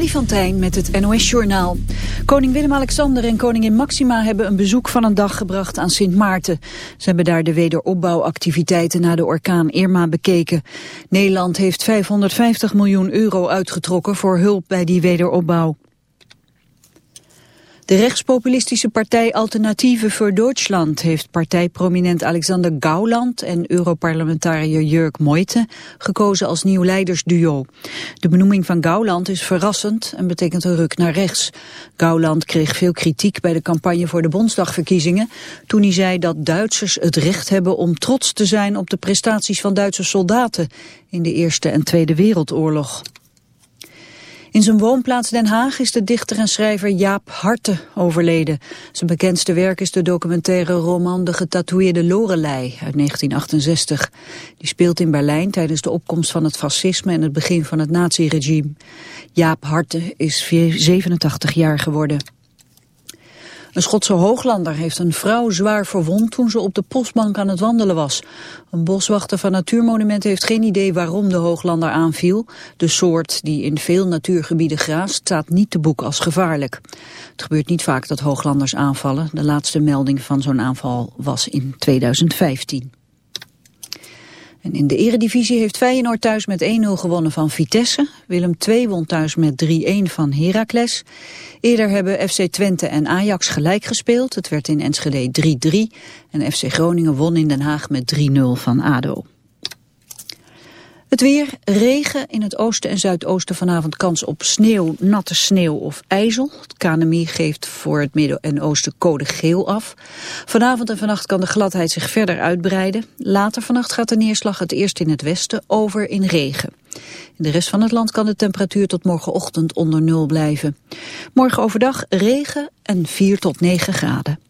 Freddy van met het NOS-journaal. Koning Willem-Alexander en koningin Maxima hebben een bezoek van een dag gebracht aan Sint Maarten. Ze hebben daar de wederopbouwactiviteiten na de orkaan Irma bekeken. Nederland heeft 550 miljoen euro uitgetrokken voor hulp bij die wederopbouw. De rechtspopulistische partij Alternatieve voor Duitsland heeft partijprominent Alexander Gauland en Europarlementariër Jurk Moite gekozen als nieuw leidersduo. De benoeming van Gauland is verrassend en betekent een ruk naar rechts. Gauland kreeg veel kritiek bij de campagne voor de Bondsdagverkiezingen toen hij zei dat Duitsers het recht hebben om trots te zijn op de prestaties van Duitse soldaten in de Eerste en Tweede Wereldoorlog. In zijn woonplaats Den Haag is de dichter en schrijver Jaap Harte overleden. Zijn bekendste werk is de documentaire roman De getatoeëerde Lorelei uit 1968. Die speelt in Berlijn tijdens de opkomst van het fascisme en het begin van het naziregime. Jaap Harte is 87 jaar geworden. Een Schotse hooglander heeft een vrouw zwaar verwond toen ze op de postbank aan het wandelen was. Een boswachter van Natuurmonumenten heeft geen idee waarom de hooglander aanviel. De soort die in veel natuurgebieden graast staat niet te boek als gevaarlijk. Het gebeurt niet vaak dat hooglanders aanvallen. De laatste melding van zo'n aanval was in 2015. En in de eredivisie heeft Feyenoord thuis met 1-0 gewonnen van Vitesse. Willem II won thuis met 3-1 van Heracles. Eerder hebben FC Twente en Ajax gelijk gespeeld. Het werd in Enschede 3-3. En FC Groningen won in Den Haag met 3-0 van ADO. Het weer, regen in het oosten en zuidoosten vanavond kans op sneeuw, natte sneeuw of ijzel. Het KNMI geeft voor het midden en oosten code geel af. Vanavond en vannacht kan de gladheid zich verder uitbreiden. Later vannacht gaat de neerslag het eerst in het westen over in regen. In de rest van het land kan de temperatuur tot morgenochtend onder nul blijven. Morgen overdag regen en 4 tot 9 graden.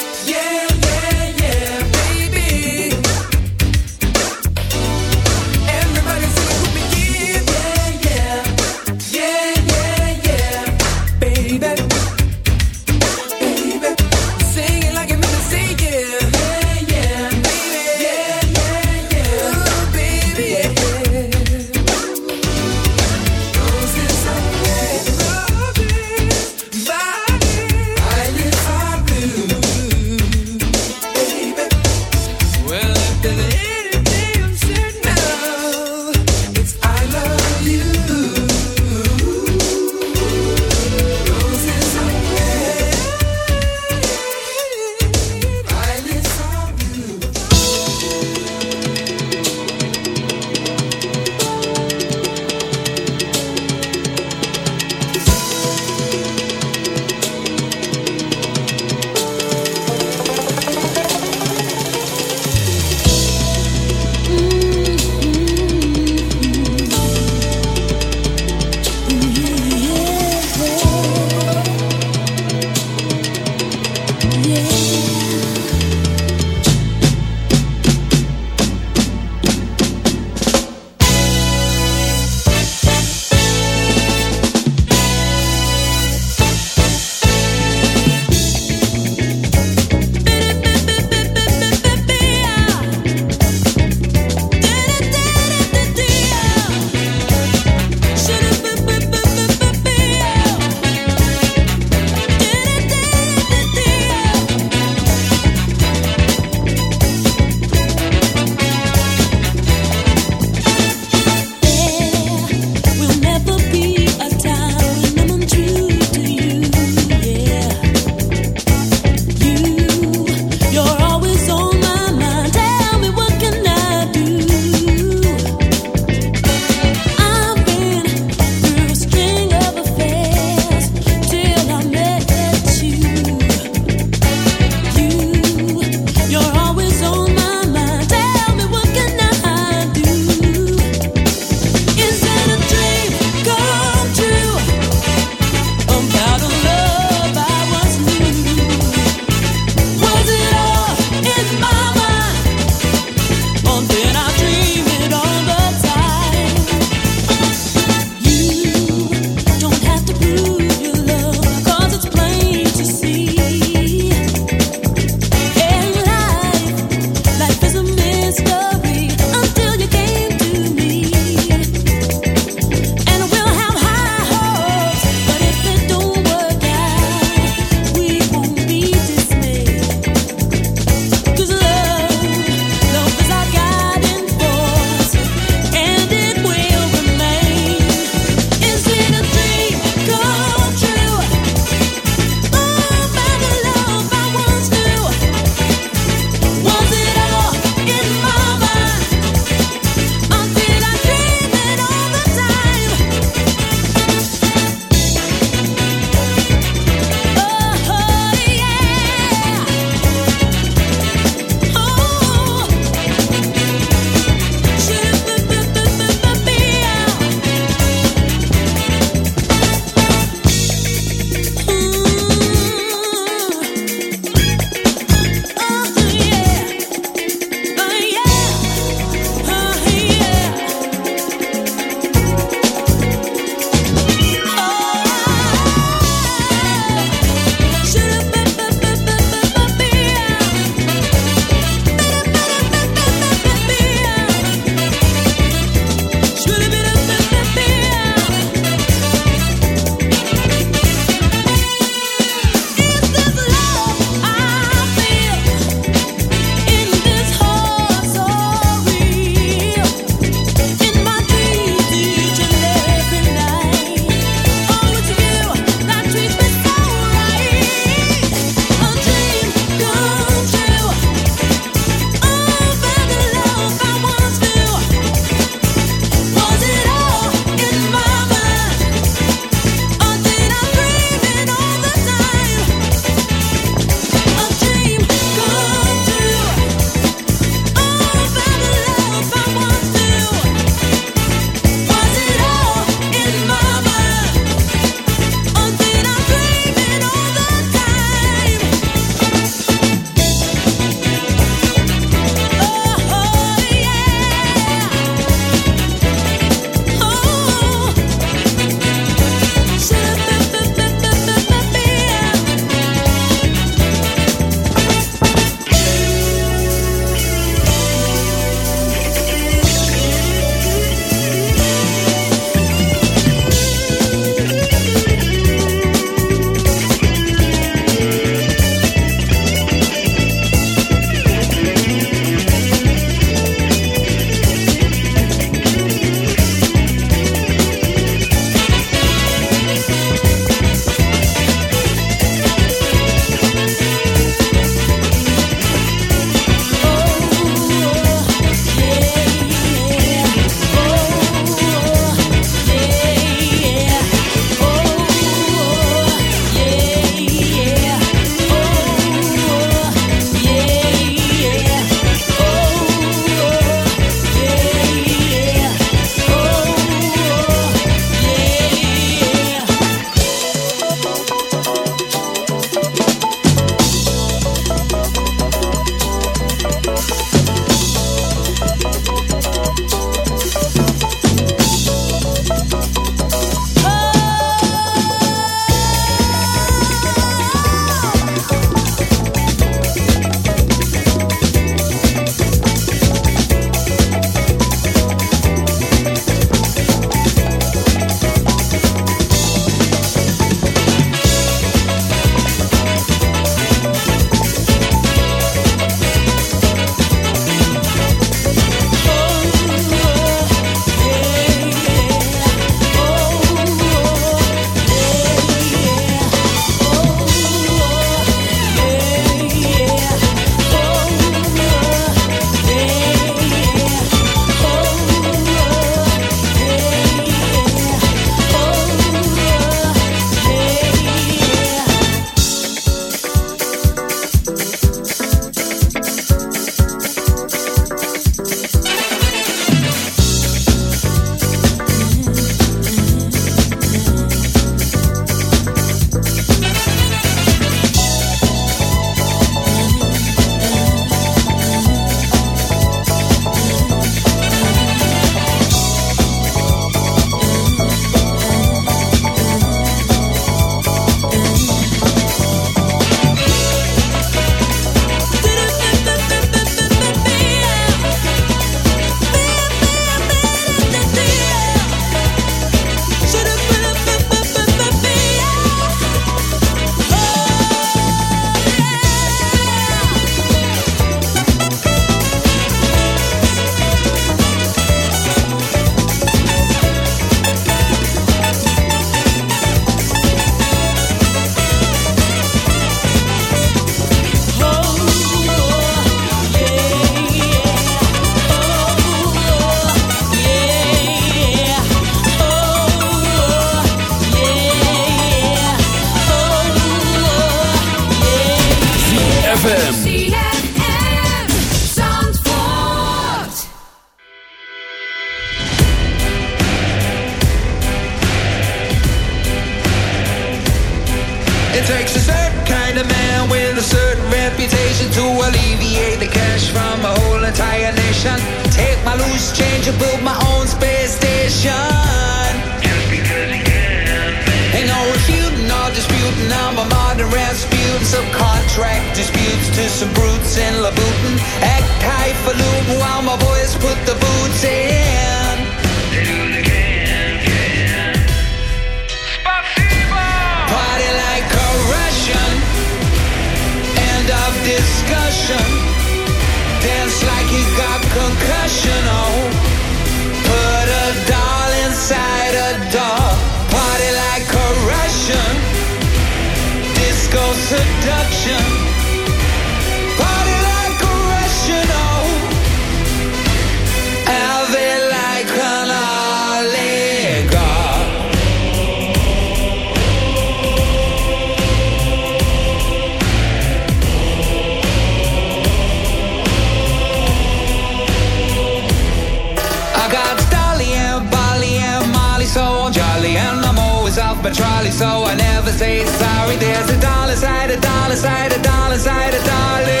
my trolley, so I never say sorry. There's a dollar side, a dollar side, a dollar side, a dollar.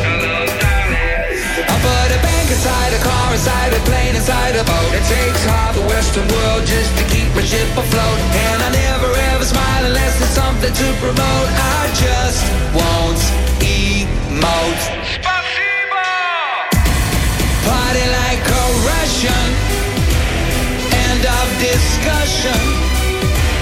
Hello, darling. I put a bank inside, a car inside, a plane inside, a boat. It takes half the Western world just to keep my ship afloat. And I never ever smile unless there's something to promote. I just won't emote. Spasibo! Party like a Russian. End of discussion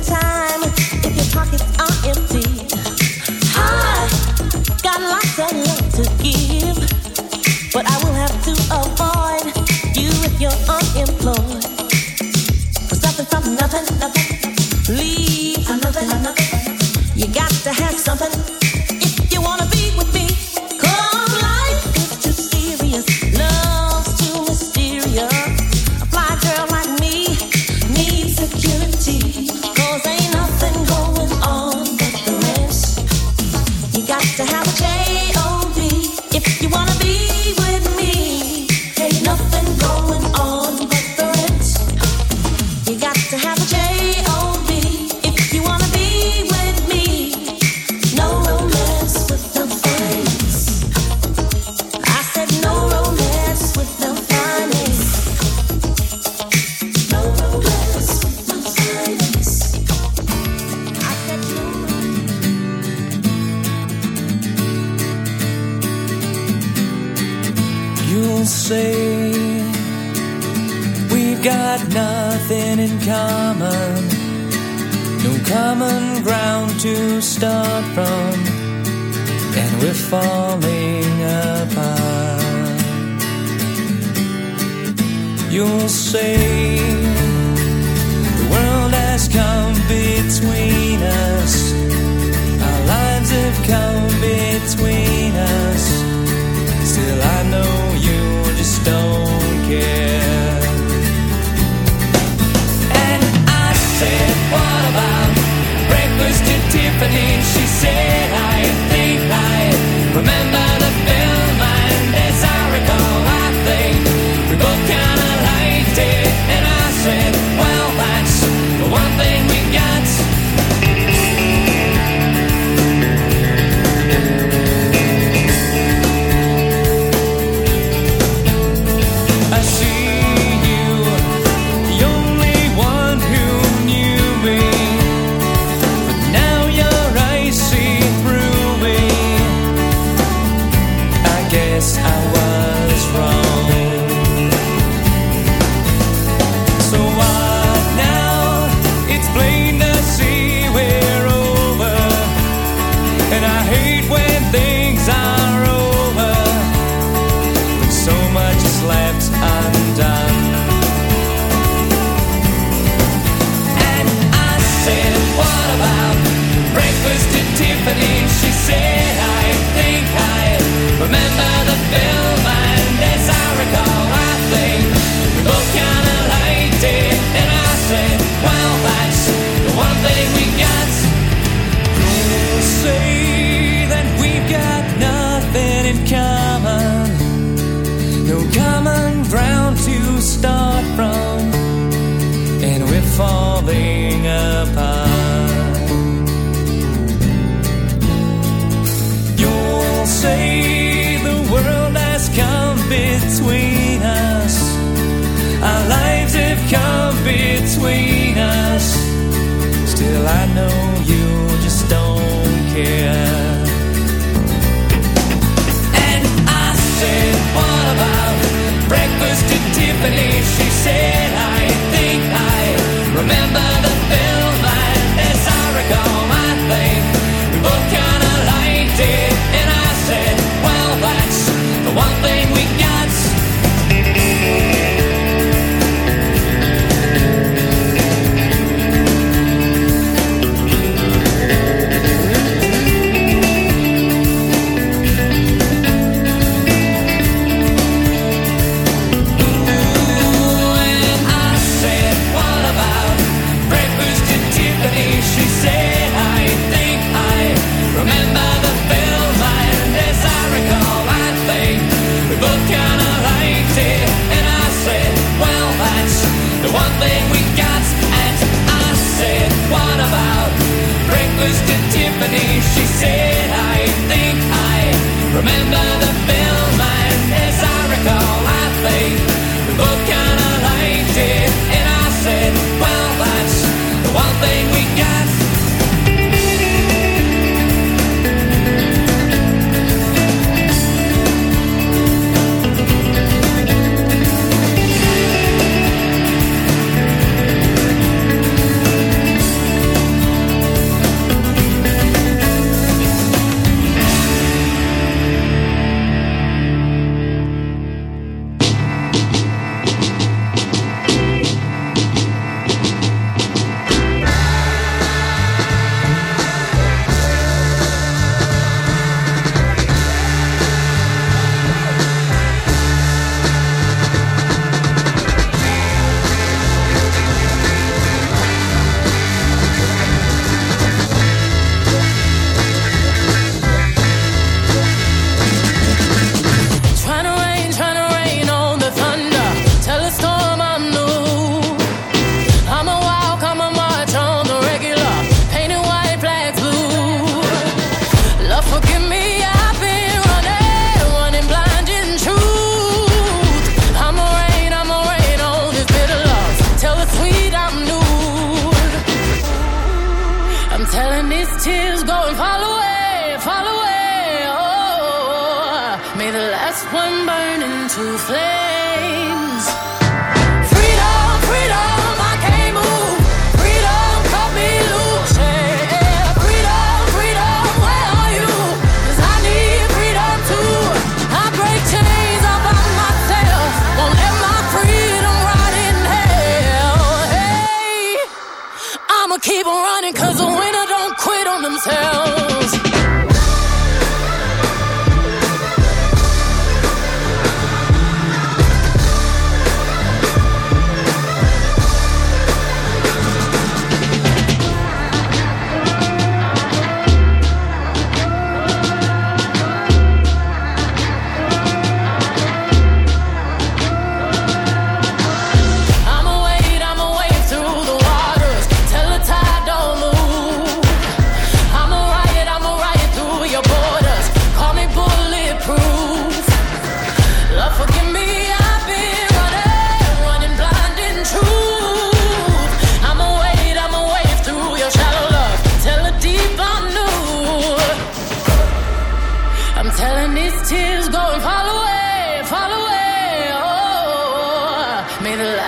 time. She said,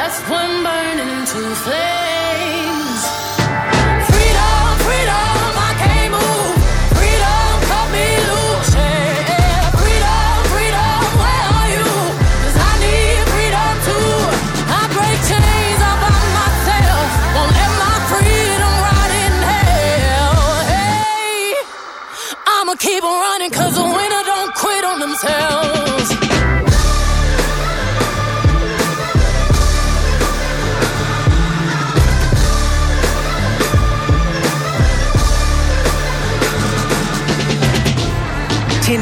last one burn into flames.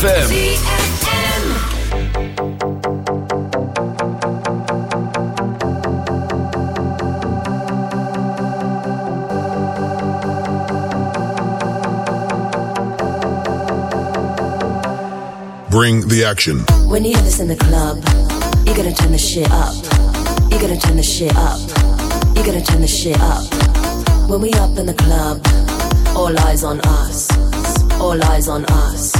ZFM. Bring the action. When you hear this in the club, you're gonna turn the shit up. You're gonna turn the shit up. You're gonna turn the shit up. When we up in the club, all eyes on us. All eyes on us.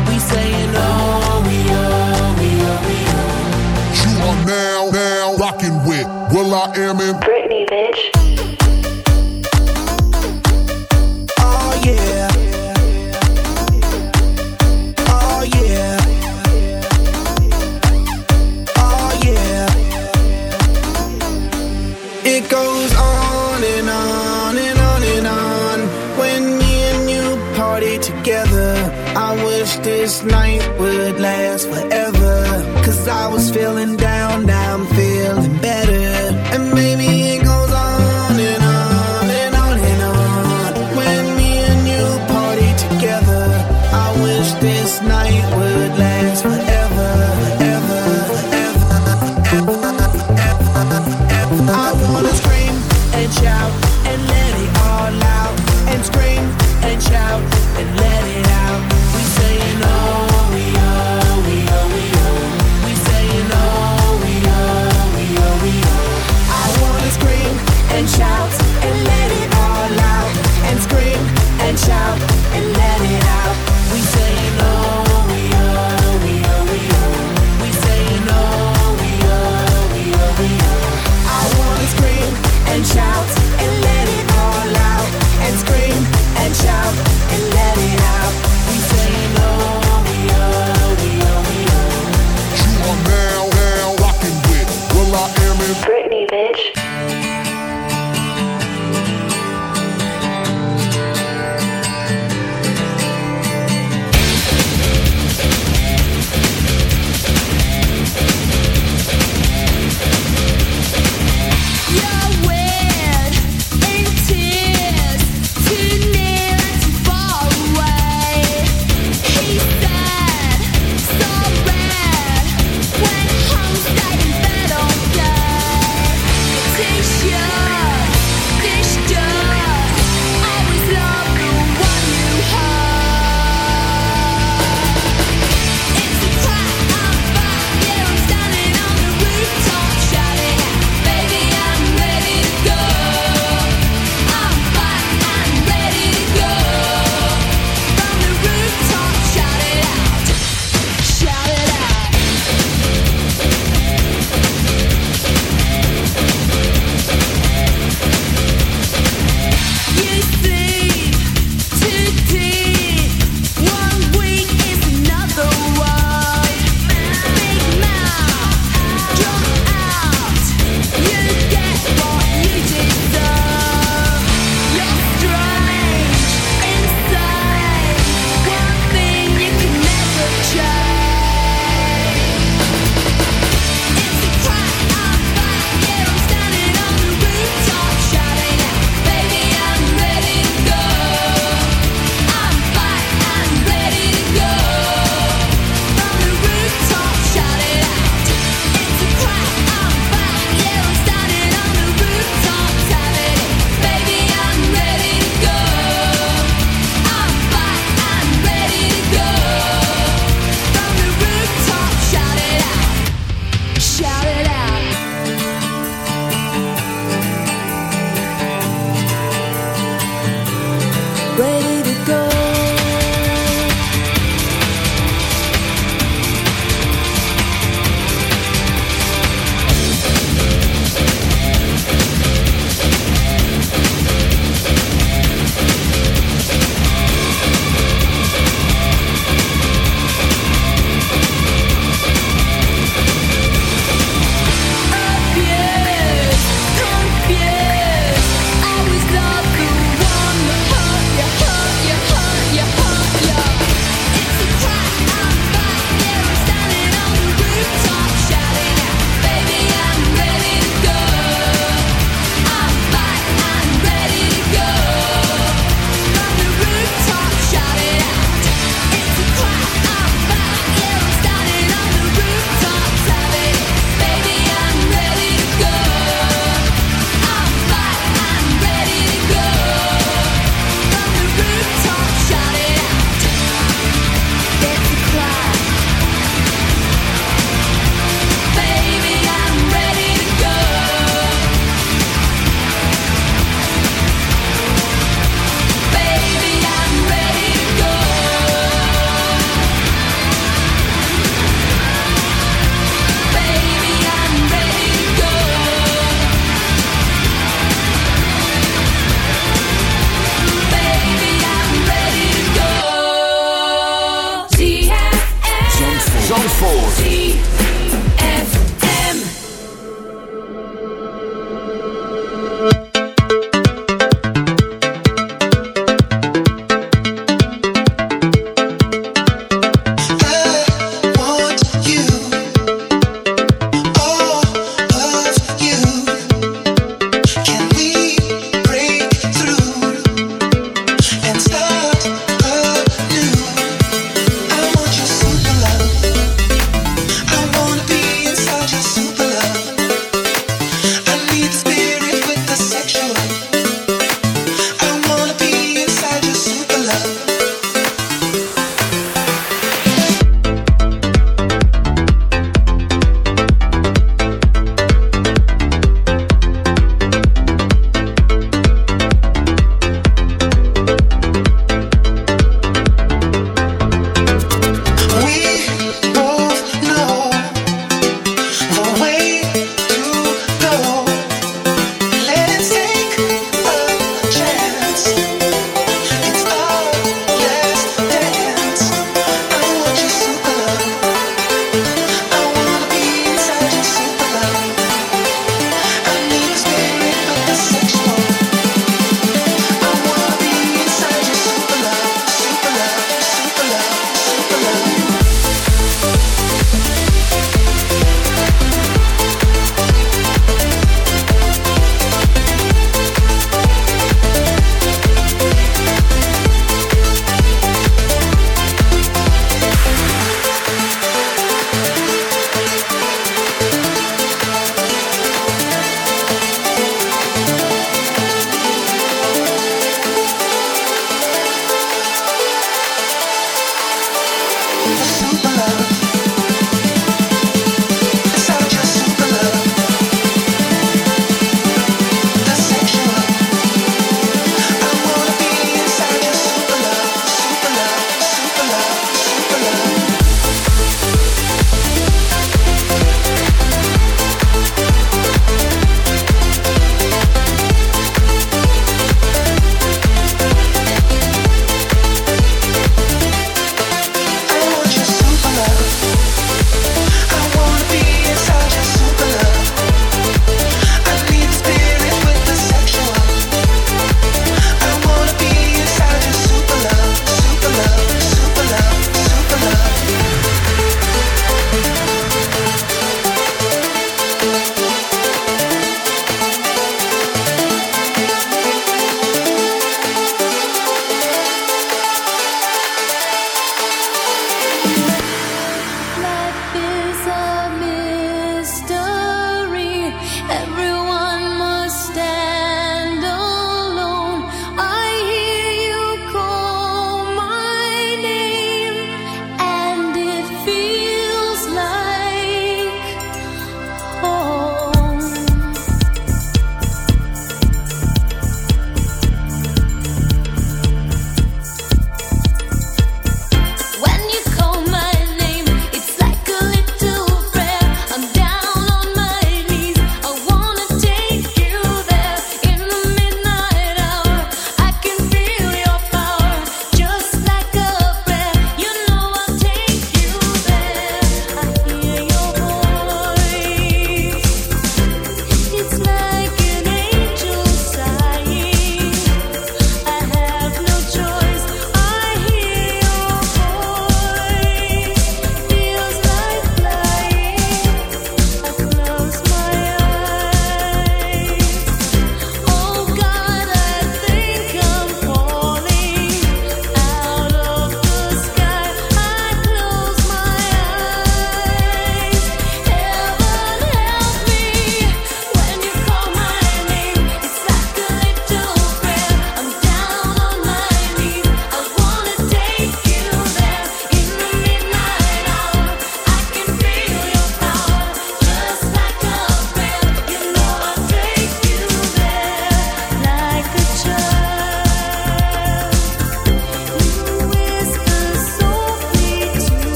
With I Am in Britney, bitch. Oh yeah. Oh yeah. Oh yeah. Bitch.